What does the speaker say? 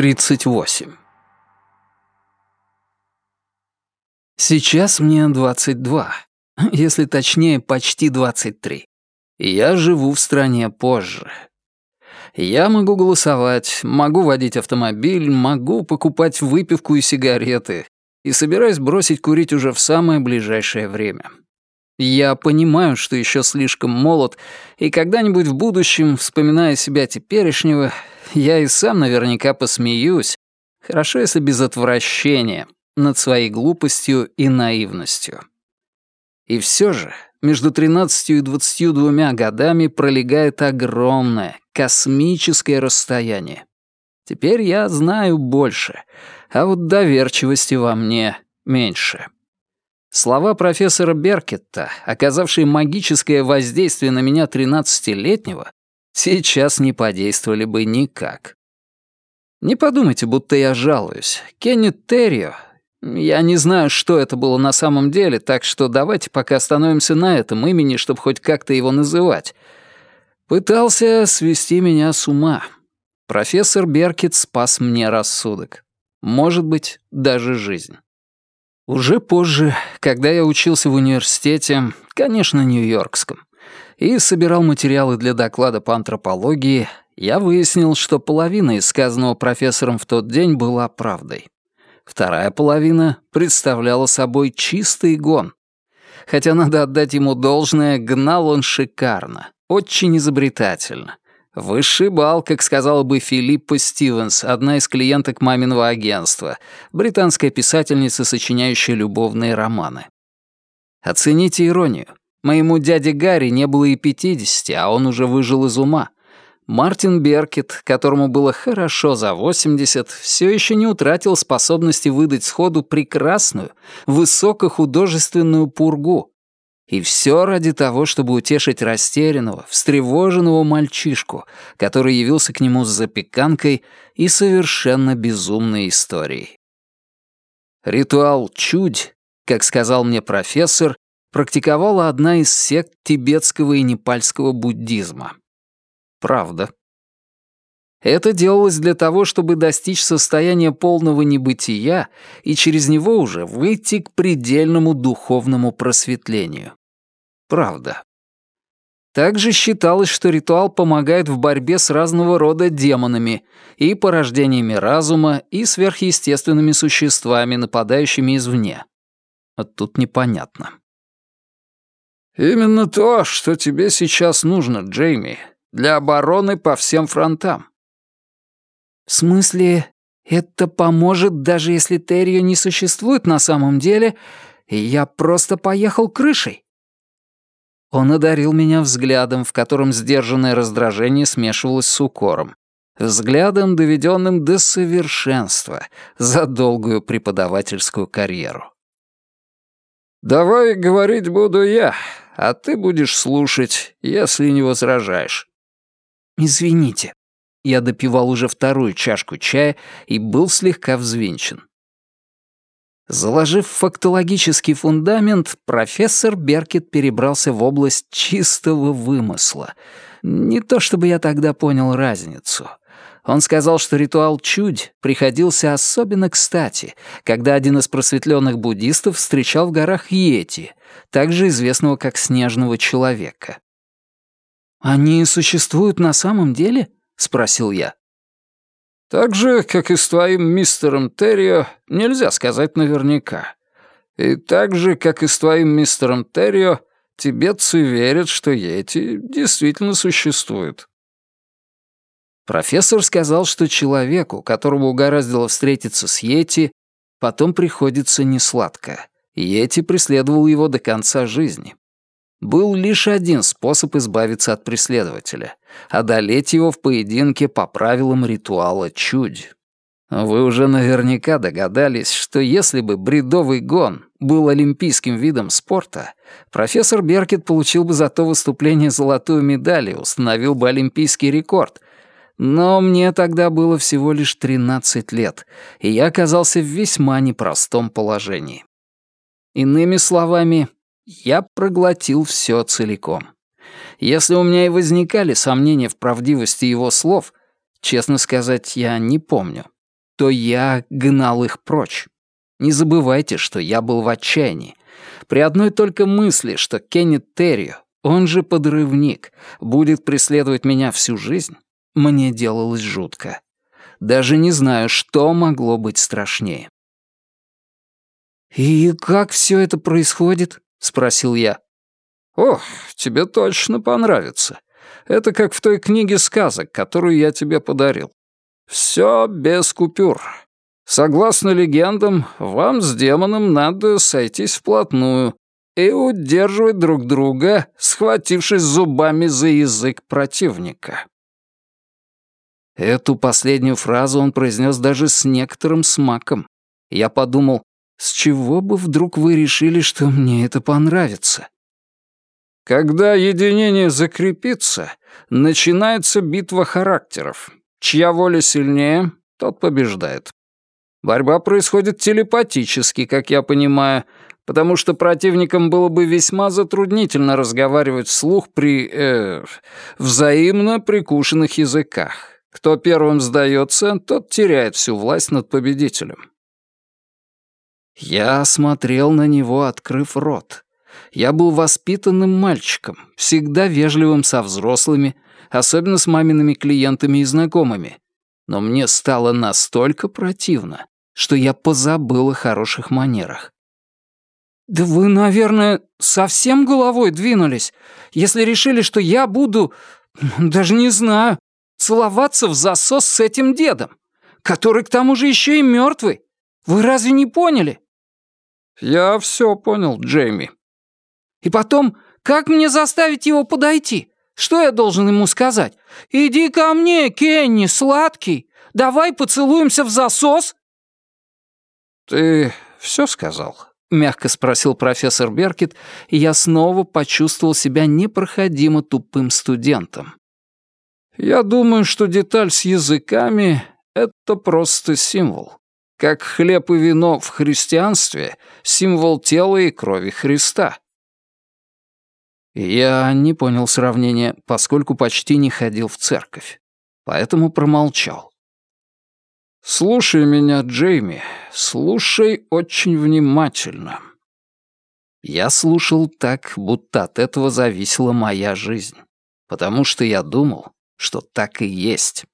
38. Сейчас мне 22, если точнее, почти 23. И я живу в стране позже. Я могу голосовать, могу водить автомобиль, могу покупать выпивку и сигареты, и собираюсь бросить курить уже в самое ближайшее время. Я понимаю, что еще слишком молод, и когда-нибудь в будущем, вспоминая себя теперешнего, я и сам наверняка посмеюсь, хорошо, если без отвращения, над своей глупостью и наивностью. И все же между 13 и 22 годами пролегает огромное, космическое расстояние. Теперь я знаю больше, а вот доверчивости во мне меньше. Слова профессора Беркетта, оказавшие магическое воздействие на меня тринадцатилетнего, сейчас не подействовали бы никак. Не подумайте, будто я жалуюсь. Кеннет Террио... Я не знаю, что это было на самом деле, так что давайте пока остановимся на этом имени, чтобы хоть как-то его называть. Пытался свести меня с ума. Профессор Беркет спас мне рассудок. Может быть, даже жизнь. Уже позже, когда я учился в университете, конечно, нью-йоркском, и собирал материалы для доклада по антропологии, я выяснил, что половина из сказанного профессором в тот день была правдой. Вторая половина представляла собой чистый гон. Хотя надо отдать ему должное, гнал он шикарно, очень изобретательно. Высший бал, как сказала бы Филиппа Стивенс, одна из клиенток маминого агентства, британская писательница, сочиняющая любовные романы. Оцените иронию. Моему дяде Гарри не было и пятидесяти, а он уже выжил из ума. Мартин Беркет, которому было хорошо за 80, все еще не утратил способности выдать сходу прекрасную, высокохудожественную пургу, и все ради того, чтобы утешить растерянного, встревоженного мальчишку, который явился к нему с запеканкой и совершенно безумной историей. Ритуал «чудь», как сказал мне профессор, практиковала одна из сект тибетского и непальского буддизма. Правда. Это делалось для того, чтобы достичь состояния полного небытия и через него уже выйти к предельному духовному просветлению правда. Также считалось, что ритуал помогает в борьбе с разного рода демонами и порождениями разума и сверхъестественными существами, нападающими извне. А тут непонятно. «Именно то, что тебе сейчас нужно, Джейми, для обороны по всем фронтам». «В смысле, это поможет, даже если Террио не существует на самом деле, и я просто поехал крышей?» Он одарил меня взглядом, в котором сдержанное раздражение смешивалось с укором. Взглядом, доведенным до совершенства за долгую преподавательскую карьеру. «Давай говорить буду я, а ты будешь слушать, если не возражаешь». «Извините». Я допивал уже вторую чашку чая и был слегка взвинчен. Заложив фактологический фундамент, профессор Беркет перебрался в область чистого вымысла. Не то чтобы я тогда понял разницу. Он сказал, что ритуал чудь приходился особенно кстати, когда один из просветленных буддистов встречал в горах Йети, также известного как Снежного Человека. «Они существуют на самом деле?» — спросил я. Так же, как и с твоим мистером Террио, нельзя сказать наверняка. И так же, как и с твоим мистером Террио, тибетцы верят, что Йети действительно существуют. Профессор сказал, что человеку, которому угораздило встретиться с Йети, потом приходится несладко. Йети преследовал его до конца жизни. Был лишь один способ избавиться от преследователя — одолеть его в поединке по правилам ритуала чудь. Вы уже наверняка догадались, что если бы бредовый гон был олимпийским видом спорта, профессор Беркет получил бы за то выступление золотую медаль и установил бы олимпийский рекорд. Но мне тогда было всего лишь 13 лет, и я оказался в весьма непростом положении. Иными словами, я проглотил все целиком. Если у меня и возникали сомнения в правдивости его слов, честно сказать, я не помню. то я гнал их прочь. Не забывайте, что я был в отчаянии. При одной только мысли, что Кеннет Террио, он же подрывник, будет преследовать меня всю жизнь, мне делалось жутко. Даже не знаю, что могло быть страшнее. «И как все это происходит?» — спросил я. «Ох, тебе точно понравится. Это как в той книге сказок, которую я тебе подарил. Все без купюр. Согласно легендам, вам с демоном надо сойтись вплотную и удерживать друг друга, схватившись зубами за язык противника». Эту последнюю фразу он произнес даже с некоторым смаком. Я подумал, с чего бы вдруг вы решили, что мне это понравится? Когда единение закрепится, начинается битва характеров. Чья воля сильнее, тот побеждает. Борьба происходит телепатически, как я понимаю, потому что противникам было бы весьма затруднительно разговаривать вслух при, э, взаимно прикушенных языках. Кто первым сдается, тот теряет всю власть над победителем. Я смотрел на него, открыв рот. Я был воспитанным мальчиком, всегда вежливым со взрослыми, особенно с мамиными клиентами и знакомыми. Но мне стало настолько противно, что я позабыл о хороших манерах. «Да вы, наверное, совсем головой двинулись, если решили, что я буду... даже не знаю, целоваться в засос с этим дедом, который к тому же еще и мертвый. Вы разве не поняли?» «Я все понял, Джейми». «И потом, как мне заставить его подойти? Что я должен ему сказать? Иди ко мне, Кенни, сладкий. Давай поцелуемся в засос?» «Ты все сказал?» — мягко спросил профессор Беркет, и я снова почувствовал себя непроходимо тупым студентом. «Я думаю, что деталь с языками — это просто символ. Как хлеб и вино в христианстве — символ тела и крови Христа». Я не понял сравнения, поскольку почти не ходил в церковь, поэтому промолчал. «Слушай меня, Джейми, слушай очень внимательно». Я слушал так, будто от этого зависела моя жизнь, потому что я думал, что так и есть.